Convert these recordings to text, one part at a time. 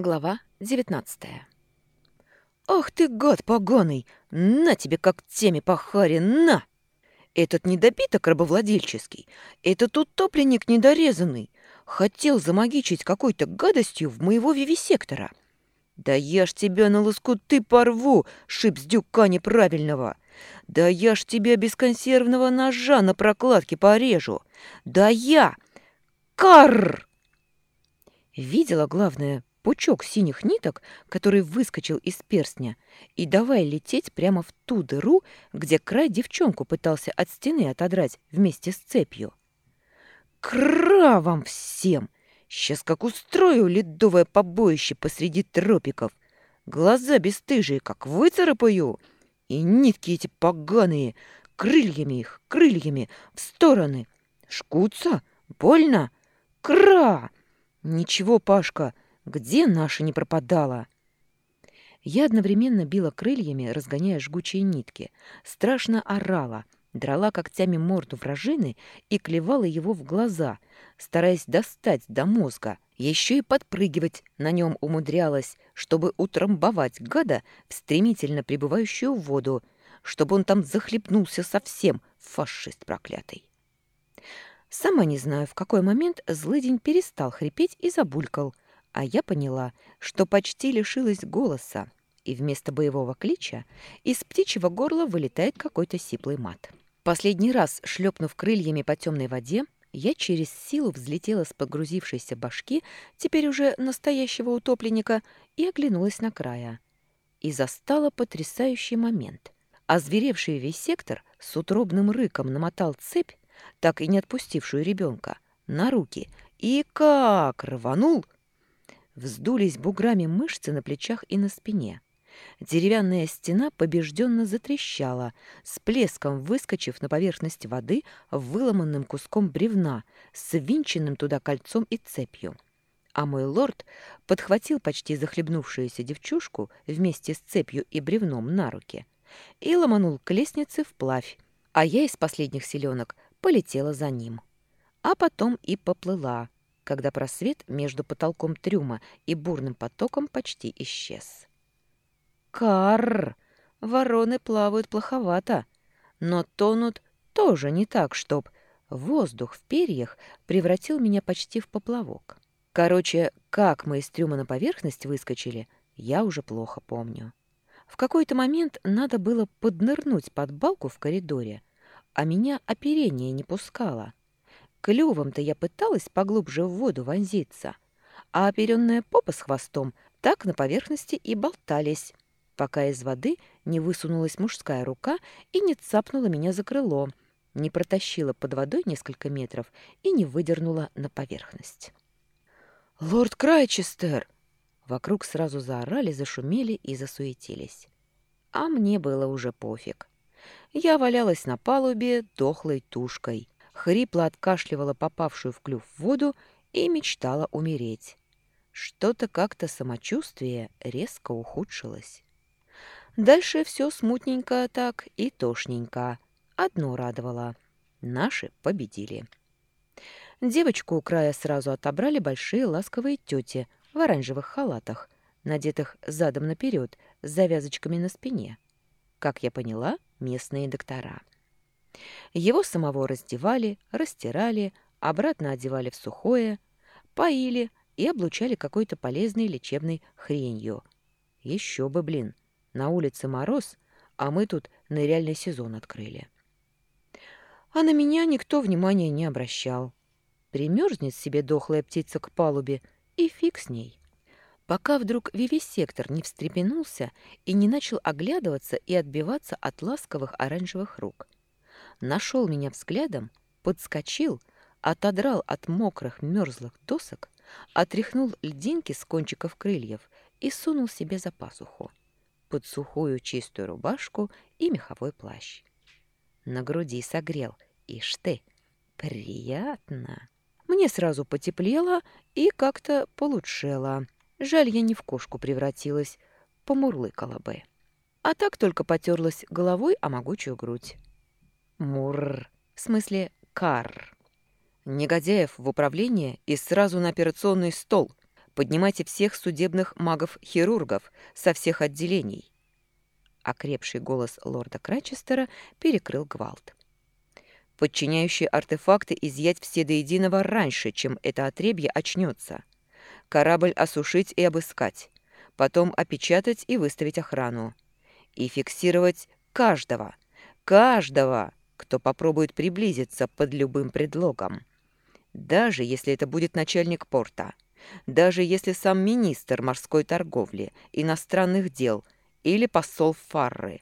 Глава девятнадцатая. «Ах ты, гад поганый! На тебе как теме по харе, на!» «Этот недобиток рабовладельческий, этот утопленник недорезанный, хотел замагичить какой-то гадостью в моего вивисектора. Да я ж тебя на лоскуты порву, шипздюка неправильного! Да я ж тебя без консервного ножа на прокладке порежу! Да я! Карр!» Видела, главное, пучок синих ниток, который выскочил из перстня, и давай лететь прямо в ту дыру, где край девчонку пытался от стены отодрать вместе с цепью. «Кра вам всем! Сейчас как устрою ледовое побоище посреди тропиков! Глаза бесстыжие, как выцарапаю! И нитки эти поганые, крыльями их, крыльями, в стороны! Шкутся? Больно? Кра! Ничего, Пашка!» Где наша не пропадала? Я одновременно била крыльями, разгоняя жгучие нитки, страшно орала, драла когтями морду вражины и клевала его в глаза, стараясь достать до мозга. Еще и подпрыгивать на нем умудрялась, чтобы утрамбовать гада в стремительно прибывающую воду, чтобы он там захлебнулся совсем, фашист проклятый. Сама не знаю, в какой момент злыдень перестал хрипеть и забулькал, а я поняла, что почти лишилась голоса, и вместо боевого клича из птичьего горла вылетает какой-то сиплый мат. Последний раз, шлепнув крыльями по темной воде, я через силу взлетела с погрузившейся башки, теперь уже настоящего утопленника, и оглянулась на края. И застала потрясающий момент. Озверевший весь сектор с утробным рыком намотал цепь, так и не отпустившую ребенка, на руки, и как рванул — Вздулись буграми мышцы на плечах и на спине. Деревянная стена побежденно затрещала, с плеском выскочив на поверхность воды выломанным куском бревна, с винченным туда кольцом и цепью. А мой лорд подхватил почти захлебнувшуюся девчушку вместе с цепью и бревном на руки и ломанул к лестнице вплавь, а я из последних селенок полетела за ним. А потом и поплыла, когда просвет между потолком трюма и бурным потоком почти исчез. Карр! Вороны плавают плоховато, но тонут тоже не так, чтоб воздух в перьях превратил меня почти в поплавок. Короче, как мы из трюма на поверхность выскочили, я уже плохо помню. В какой-то момент надо было поднырнуть под балку в коридоре, а меня оперение не пускало — Клювом-то я пыталась поглубже в воду вонзиться, а оперенная попа с хвостом так на поверхности и болтались, пока из воды не высунулась мужская рука и не цапнула меня за крыло, не протащила под водой несколько метров и не выдернула на поверхность. «Лорд Крайчестер!» Вокруг сразу заорали, зашумели и засуетились. А мне было уже пофиг. Я валялась на палубе дохлой тушкой — хрипло откашливала попавшую в клюв воду и мечтала умереть. Что-то как-то самочувствие резко ухудшилось. Дальше все смутненько так и тошненько. Одно радовало. Наши победили. Девочку у края сразу отобрали большие ласковые тети в оранжевых халатах, надетых задом наперед, с завязочками на спине. Как я поняла, местные доктора. Его самого раздевали, растирали, обратно одевали в сухое, поили и облучали какой-то полезной лечебной хренью. Еще бы, блин, на улице мороз, а мы тут ныряльный сезон открыли. А на меня никто внимания не обращал. Примерзнет себе дохлая птица к палубе, и фиг с ней. Пока вдруг вивисектор не встрепенулся и не начал оглядываться и отбиваться от ласковых оранжевых рук — нашел меня взглядом, подскочил, отодрал от мокрых мерзлых досок, отряхнул льдинки с кончиков крыльев и сунул себе за пазуху под сухую чистую рубашку и меховой плащ. На груди согрел, ишь ты, приятно. Мне сразу потеплело и как-то получело. Жаль, я не в кошку превратилась, помурлыкала бы. А так только потерлась головой о могучую грудь. Мур, в смысле кар. Негодяев в управление и сразу на операционный стол. Поднимайте всех судебных магов-хирургов со всех отделений. Окрепший голос лорда Крачестера перекрыл гвалт. Подчиняющие артефакты изъять все до единого раньше, чем это отребье очнется. Корабль осушить и обыскать. Потом опечатать и выставить охрану. И фиксировать каждого, каждого, кто попробует приблизиться под любым предлогом. Даже если это будет начальник порта. Даже если сам министр морской торговли, иностранных дел или посол Фарры.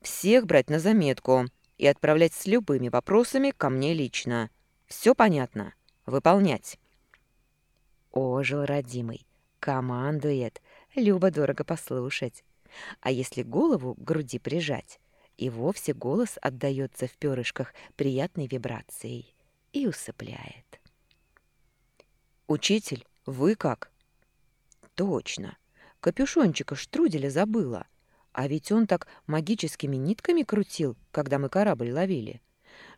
Всех брать на заметку и отправлять с любыми вопросами ко мне лично. Все понятно? Выполнять. Ожил родимый. Командует. Любо-дорого послушать. А если голову к груди прижать, и вовсе голос отдаётся в перышках приятной вибрацией и усыпляет. «Учитель, вы как?» «Точно. Капюшончика штруделя забыла. А ведь он так магическими нитками крутил, когда мы корабль ловили,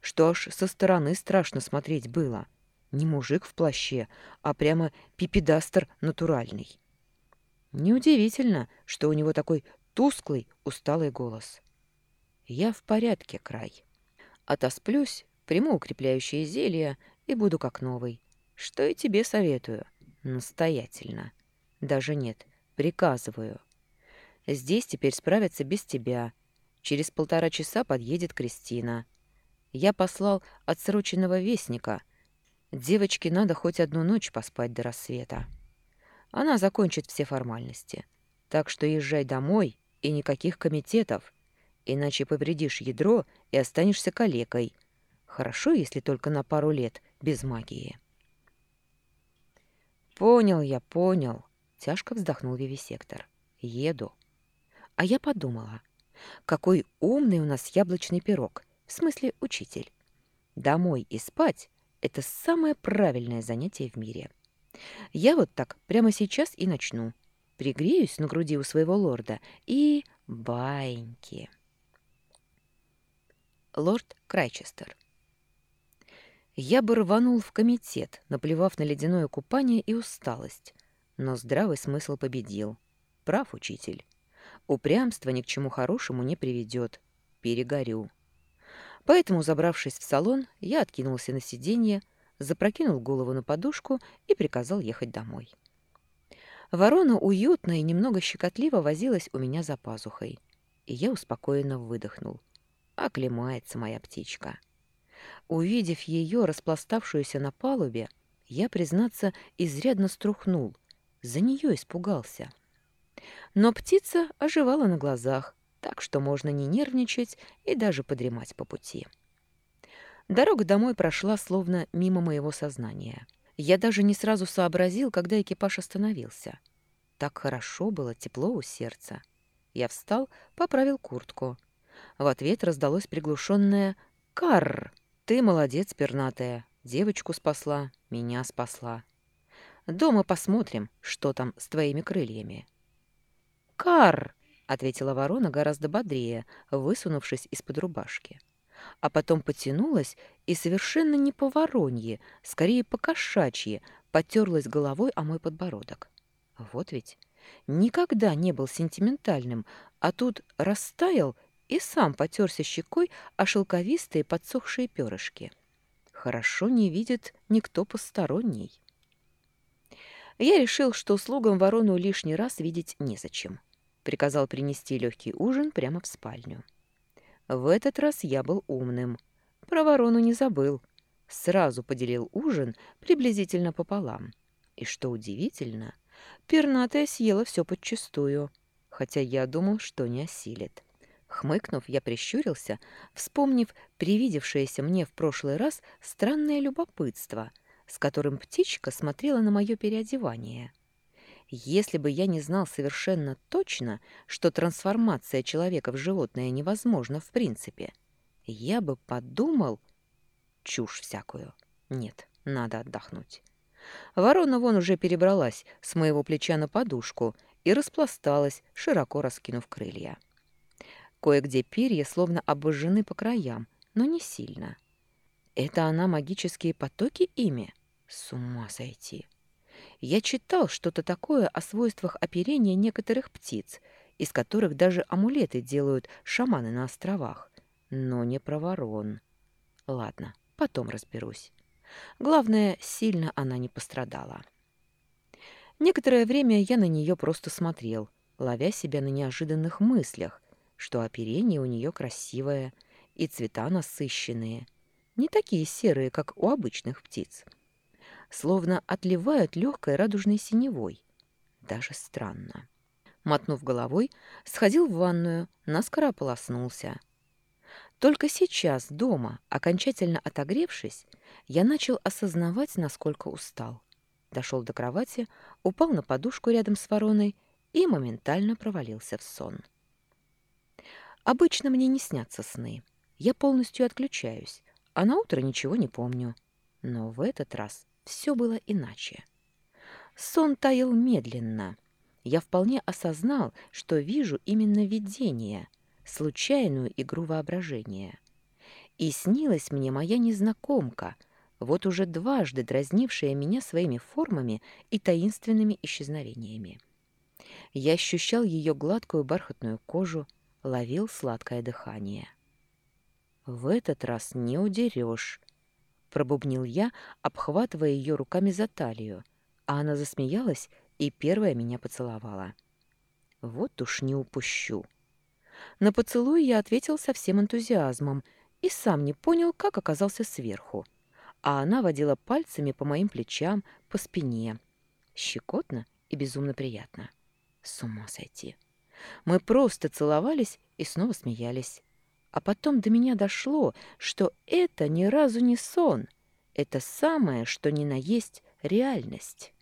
что аж со стороны страшно смотреть было. Не мужик в плаще, а прямо пипедастер натуральный. Неудивительно, что у него такой тусклый, усталый голос. Я в порядке, край. Отосплюсь, приму укрепляющее зелье и буду как новый. Что и тебе советую. Настоятельно. Даже нет, приказываю. Здесь теперь справятся без тебя. Через полтора часа подъедет Кристина. Я послал отсроченного вестника. Девочке надо хоть одну ночь поспать до рассвета. Она закончит все формальности. Так что езжай домой и никаких комитетов, иначе повредишь ядро и останешься калекой. Хорошо, если только на пару лет без магии. «Понял я, понял», — тяжко вздохнул вивисектор. «Еду». А я подумала, какой умный у нас яблочный пирог, в смысле учитель. Домой и спать — это самое правильное занятие в мире. Я вот так прямо сейчас и начну. Пригреюсь на груди у своего лорда и... баиньки. Лорд Крайчестер я бы рванул в комитет, наплевав на ледяное купание и усталость. Но здравый смысл победил. Прав учитель. Упрямство ни к чему хорошему не приведет. Перегорю. Поэтому, забравшись в салон, я откинулся на сиденье, запрокинул голову на подушку и приказал ехать домой. Ворона уютно и немного щекотливо возилась у меня за пазухой, и я успокоенно выдохнул. Оклемается моя птичка. Увидев ее, распластавшуюся на палубе, я, признаться, изрядно струхнул. За нее испугался. Но птица оживала на глазах, так что можно не нервничать и даже подремать по пути. Дорога домой прошла словно мимо моего сознания. Я даже не сразу сообразил, когда экипаж остановился. Так хорошо было, тепло у сердца. Я встал, поправил куртку. В ответ раздалось приглушенное «Карр!» Ты молодец, пернатая. Девочку спасла, меня спасла. Дома посмотрим, что там с твоими крыльями. Кар! ответила ворона гораздо бодрее, высунувшись из-под рубашки. А потом потянулась и совершенно не по воронье, скорее по кошачьи, потерлась головой о мой подбородок. Вот ведь никогда не был сентиментальным, а тут растаял и сам потерся щекой о шелковистые подсохшие перышки. Хорошо не видит никто посторонний. Я решил, что слугам ворону лишний раз видеть незачем. Приказал принести легкий ужин прямо в спальню. В этот раз я был умным. Про ворону не забыл. Сразу поделил ужин приблизительно пополам. И что удивительно, пернатая съела все подчистую, хотя я думал, что не осилит. Хмыкнув, я прищурился, вспомнив привидевшееся мне в прошлый раз странное любопытство, с которым птичка смотрела на мое переодевание. Если бы я не знал совершенно точно, что трансформация человека в животное невозможна в принципе, я бы подумал... Чушь всякую. Нет, надо отдохнуть. Ворона вон уже перебралась с моего плеча на подушку и распласталась, широко раскинув крылья. Кое-где перья словно обожжены по краям, но не сильно. Это она магические потоки ими? С ума сойти. Я читал что-то такое о свойствах оперения некоторых птиц, из которых даже амулеты делают шаманы на островах, но не про ворон. Ладно, потом разберусь. Главное, сильно она не пострадала. Некоторое время я на нее просто смотрел, ловя себя на неожиданных мыслях, что оперение у нее красивое и цвета насыщенные, не такие серые, как у обычных птиц. Словно отливают легкой радужной синевой. Даже странно. Мотнув головой, сходил в ванную, наскоро ополоснулся. Только сейчас, дома, окончательно отогревшись, я начал осознавать, насколько устал. Дошел до кровати, упал на подушку рядом с вороной и моментально провалился в сон. Обычно мне не снятся сны. Я полностью отключаюсь, а на утро ничего не помню. Но в этот раз все было иначе. Сон таял медленно. Я вполне осознал, что вижу именно видение, случайную игру воображения. И снилась мне моя незнакомка, вот уже дважды дразнившая меня своими формами и таинственными исчезновениями. Я ощущал ее гладкую бархатную кожу, ловил сладкое дыхание. «В этот раз не удерешь», — пробубнил я, обхватывая ее руками за талию, а она засмеялась и первая меня поцеловала. «Вот уж не упущу». На поцелуй я ответил со всем энтузиазмом и сам не понял, как оказался сверху. А она водила пальцами по моим плечам, по спине. Щекотно и безумно приятно. С ума сойти. Мы просто целовались и снова смеялись. А потом до меня дошло, что это ни разу не сон. Это самое, что ни на есть реальность.